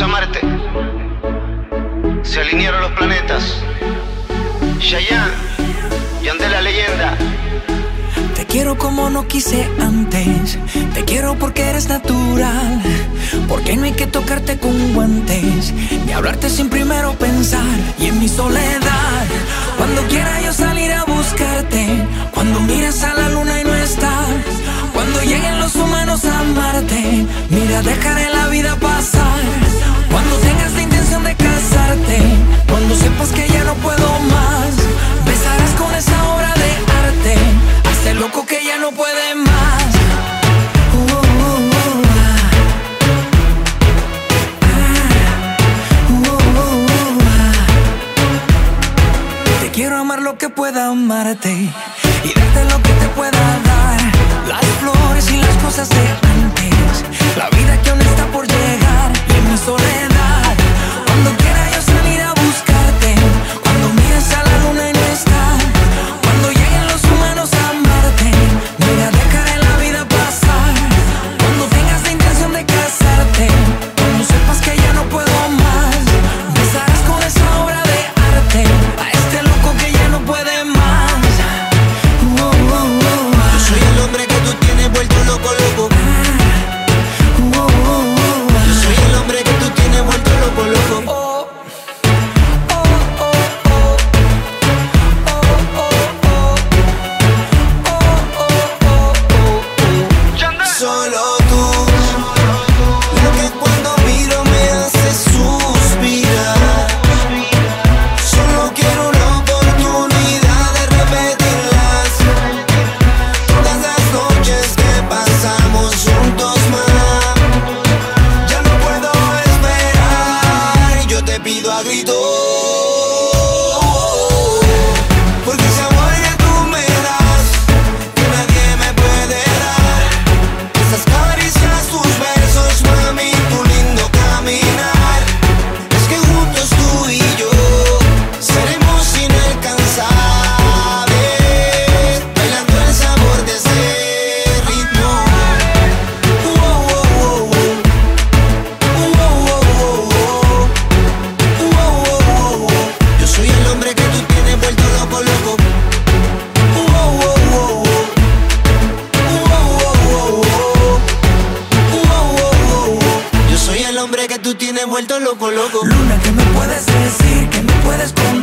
a Marte. Se alinearon los planetas. Shayan, Yandel la leyenda. Te quiero como no quise antes. Te quiero porque eres natural. Porque no hay que tocarte con guantes. Ni hablarte sin primero pensar. Y en mi soledad, cuando quiera yo salir a buscarte. Cuando miras a la luna y no estás. Cuando lleguen los humanos a Marte. Mira, dejaré la no puede más. Te quiero amar lo que pueda amarte y darte lo que te pueda dar. Las flores y las cosas de antes. La vida hombre que tú tienes vuelto loco, loco. Luna, ¿qué me puedes decir? ¿Qué me puedes poner?